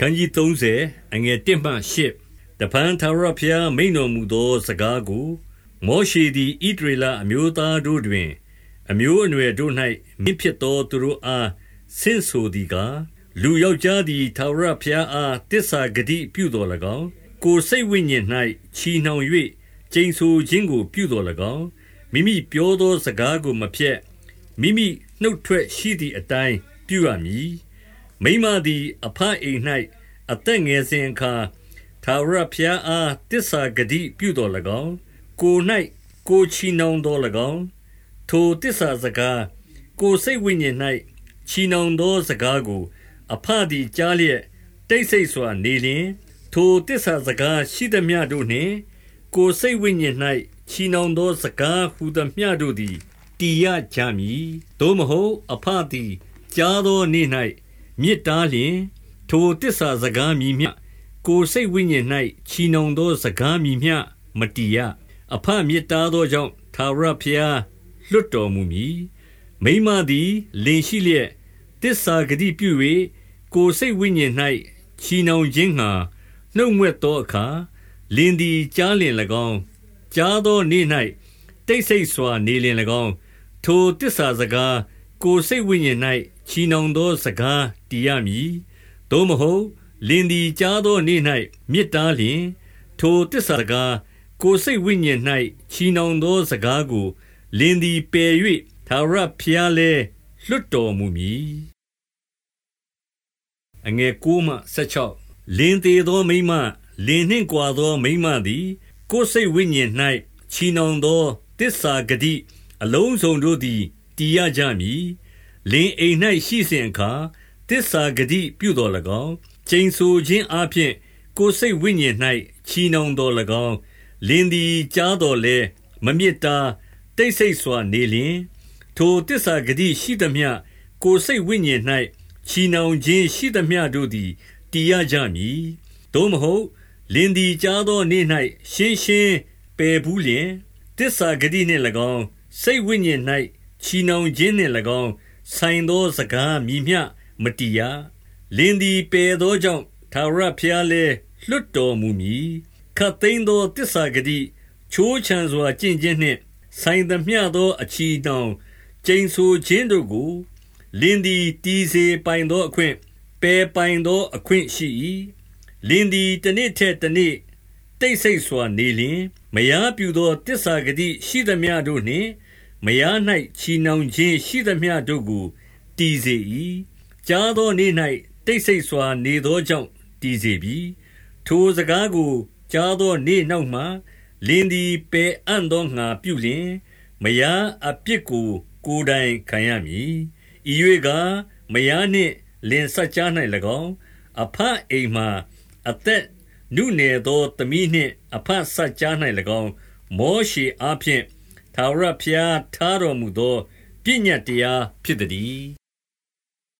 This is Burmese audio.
ခန်းကြီး30အငယ်1မှ8တပန်သာရဖျားမိန်တော်မူသောစကားကို မောရှေသည်ဣဒရေလအမျိုးသားတို့တွင် အမျိုးအနွယ်တို့၌မြင့်ဖြစ်သောသူတို့အားဆင့်ဆိုသည်ကားလူယောက်ျားသည်သာရဖျားအားတစ္ဆာဂတိပြုတော်၎င်းကိုစိတ်ဝိညာဉ်၌ချီနှောင်၍ကျိန်ဆိုခြင်းကို ပြုတော်၎င်းမိမိပြောသောစကားကိုမဖြက်မိမိနှုတ်ထွက်ရှိသည့်အတိုင်းပြုရမည် မိမသည်အဖအိမ်၌အသက်ငယ်စဉ်အခါသာရဖျားအားတစ္ဆာဂတိပြုတော်၎င်းကို၌ကိုချီနှောင်တော်၎င်းထိုတစ္ဆာစကားကိုစိတ်ဝိညာဉ်၌ချီနှောင်သောစကားကို အဖသည်ကြားလျက်တိတ်ဆိတ်စွာနေလျင် ထိုတစ္ဆာစကားရှိသည်မြတို့နှင့် ကိုစိတ်ဝိညာဉ်၌ချီနှောင်သောစကားဟူသည်မြတို့သည်တည်ရကြမည်သို့မဟုတ်အဖသည်ကြားသောနေ့၌ မြစ်တားလျင် ထိုတစ္ဆာစကားမြည်မြကိုစိတ်ဝိညာဉ်၌ချီနှောင်သော စကားမြည်မြမတည်ရအဖမြစ်တားသောကြောင့်သာရဖျားလွတ်တော်မူမည်မိမသည်လင်ရှိလျက်တစ္ဆာဂတိပြု၍ကိုစိတ်ဝိညာဉ်၌ချီနှောင်ခြင်းငှာနှုတ်မွက်သောအခါလင်သည်ကြားလင်၎င်းကြားသောနေ့၌တိတ်ဆိတ်စွာနေလင်၎င်းထိုတစ္ဆာစကား ကိုစိတ်ဝိညာဉ်၌ချီနှောင်သောစကားတည်ရမည်သို့မဟုတ်လင်သည်ကြားသောနေ့၌မြစ်တားလျင်ထိုတစ္ဆာစကားကိုစိတ်ဝိညာဉ်၌ချီနှောင်သောစကားကို လင်သည်ပယ်၍သာရဖျားလဲလွတ်တော်မူမည်အငယ်9မှ16လင်သေးသောမိမလင်နှင့်ကွာသောမိမသည် ကိုယ်စိတ်ဝိညာဉ်၌ချီနှောင်သောတစ္ဆာဂတိအလုံးစုံတို့သည် တည်ရကြမည်လင်အိမ်၌ရှိစဉ်အခါတစ္ဆာဂတိပြုတော်၎င်းကျိန်ဆိုခြင်းအပြင်ကိုယ်စိတ်ဝိညာဉ်၌ချီနှောင်တော်၎င်းလင်သည်ကြားတော်လဲမမြစ်တာတိတ်ဆိတ်စွာနေလျင်ထိုတစ္ဆာဂတိရှိသမျှကိုယ်စိတ်ဝိညာဉ်၌ချီနှောင်ခြင်းရှိသမျှတို့သည်တည်ရကြမည်သို့မဟုတ်လင်သည်ကြားသောနေ့၌ရှင်းရှင်းပယ်ဘူးလျင်တစ္ဆာဂတိနှင့်၎င်းစိတ်ဝိညာဉ်၌ ချီနှောင်ခြင်းနှင့်၎င်း ဆိုင်သောစကားမြည်မျှမတည်ရ လင်သည်ပယ်သောကြောင့်သာရဖျားလဲလွတ်တော်မူမည်ခတ်သိမ်းသောတစ္ဆာဂတိချိုးချံစွာကျင့်ခြင်းနှင့် ဆိုင်သမျှသော အချီနှောင် ကျိန်ဆိုခြင်းတို့ကို လင်သည်တီးစေပိုင်သောအခွင့် ပယ်ပိုင်သောအခွင့်ရှိ၏လင်သည် တနေ့ထက်တနေ့ တိတ်ဆိတ်စွာနေလျင် မယားပြူသောတစ္ဆာဂတိရှိသမျှတို့နှင့် မယား၌ချီနှောင်ခြင်းရှိသမျှတို့ကိုတည်စေ၏ကြားသောနေ့၌တိတ်ဆိတ်စွာနေသောကြောင့်တည်စေပြီထိုစကားကိုကြားသောနေ့နောက်မှလင်းသည်ပယ်အံ့သောငါပြုလျင်မယားအပြစ်ကို ကိုယ်တိုင်ခံရမည်ဤ၍ကမယားနှင့်လင်ဆက်ကြား၌၎င်းအဖအိမ်မှအသက်နုနယ်သောသမီးနှင့်အဖဆက်ကြား၌၎င်းမောရှေအားဖြင့် သာရဖျား ထားတော်မူသော ပညတ်တရားဖြစ်သည်